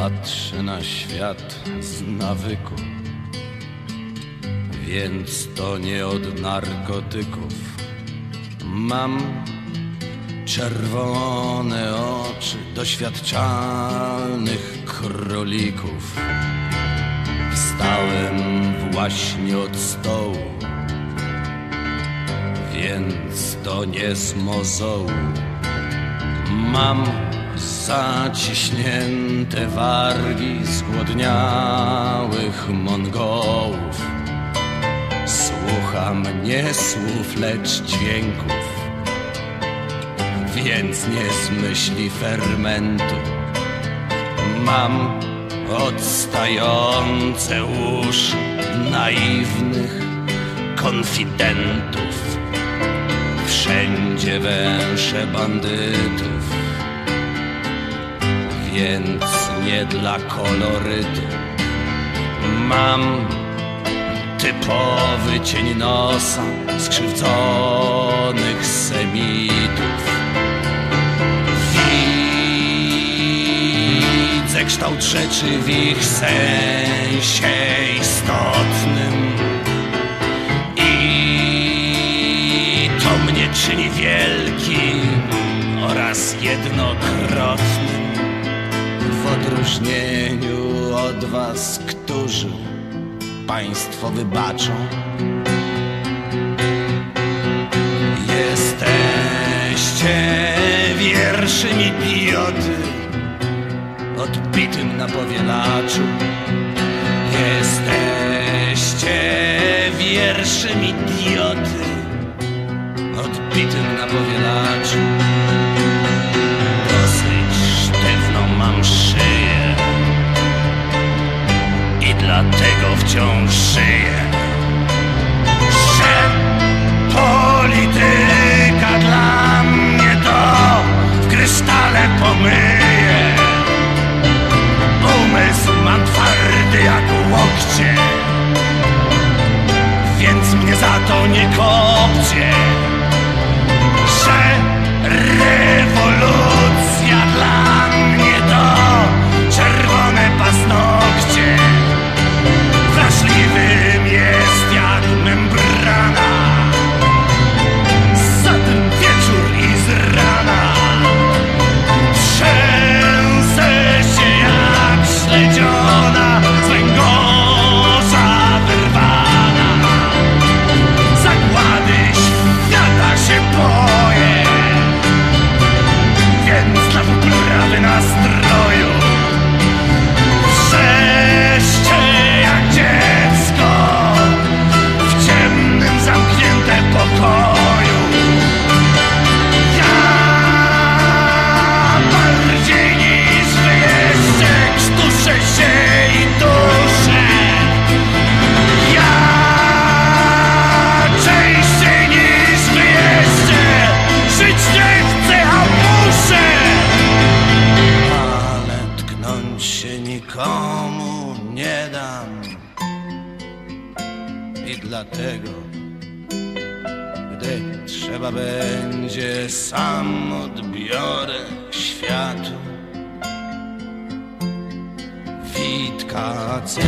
Patrzę na świat z nawyku, więc to nie od narkotyków. Mam czerwone oczy doświadczalnych królików. Wstałem właśnie od stołu, więc to nie z mozołu. Mam zaciśnięte wargi zgłodniałych Mongołów. Słucham nie słów, lecz dźwięków, więc nie z myśli fermentu. Mam odstające uszy naiwnych konfidentów. Wszędzie węsze bandytów, więc nie dla kolorytu. Mam typowy cień nosa skrzywdzonych semitów. Widzę kształt rzeczy w ich sensie istotnym. I to mnie czyni wielkim oraz jednokrotnym w odróżnieniu od was, którzy państwo wybaczą. Jesteście wierszem idioty odbitym na powielaczu. Jesteście wierszem idioty odbitym na powielaczu. Nikomu nie dam. I dlatego, gdy trzeba będzie, sam odbiorę światu Witkacego.